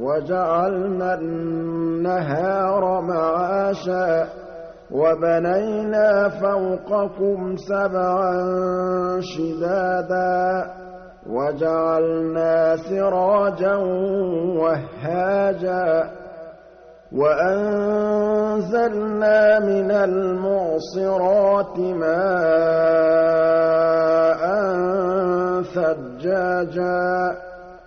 وَجَعَلْنَا النَّهَارَ مَعَاشًا وَبَنَيْنَا فَوْقَكُمْ سَبْعًا شِدَادًا وَجَعَلْنَا سِرَاجًا وَهَّاجًا وَأَنزَلْنَا مِنَ الْمُعْصِرَاتِ مَاءً ثَجَّاجًا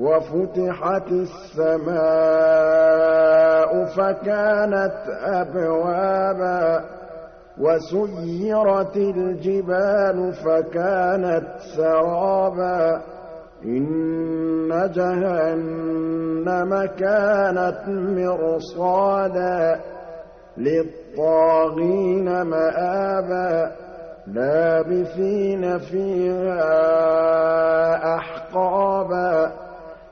وَفُتِحَتِ السَّمَاءُ فَكَانَتْ أَبْوَابًا وَسُيِّرَتِ الْجِبَالُ فَكَانَتْ سَرَابًا إِنَّ جَهَنَّمَ كَانَتْ مِرْصَادًا لِّلطَّاغِينَ مَآبًا لَّابِثِينَ فِيهَا أَحْقَابًا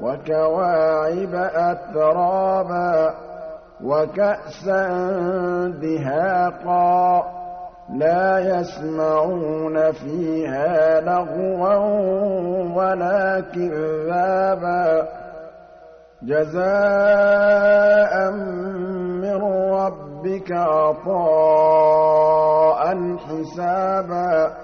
وَكَوَاعِبَ أَتْرَابًا وَكَأْسًا دِهَاقًا لَّا يَسْمَعُونَ فِيهَا لَغْوًا وَلَا كِذَّابًا جَزَاءً مِّن رَّبِّكَ عَطَاءً حِسَابًا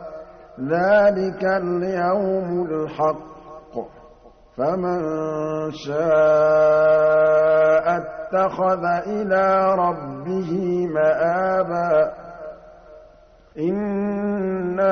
ذَٰلِكَ الْيَوْمُ الْحَقُّ ۖ. فَمَن شَاءَ اتَّخَذَ إِلَىٰ رَبِّهِ مَآبًا. إِنَّا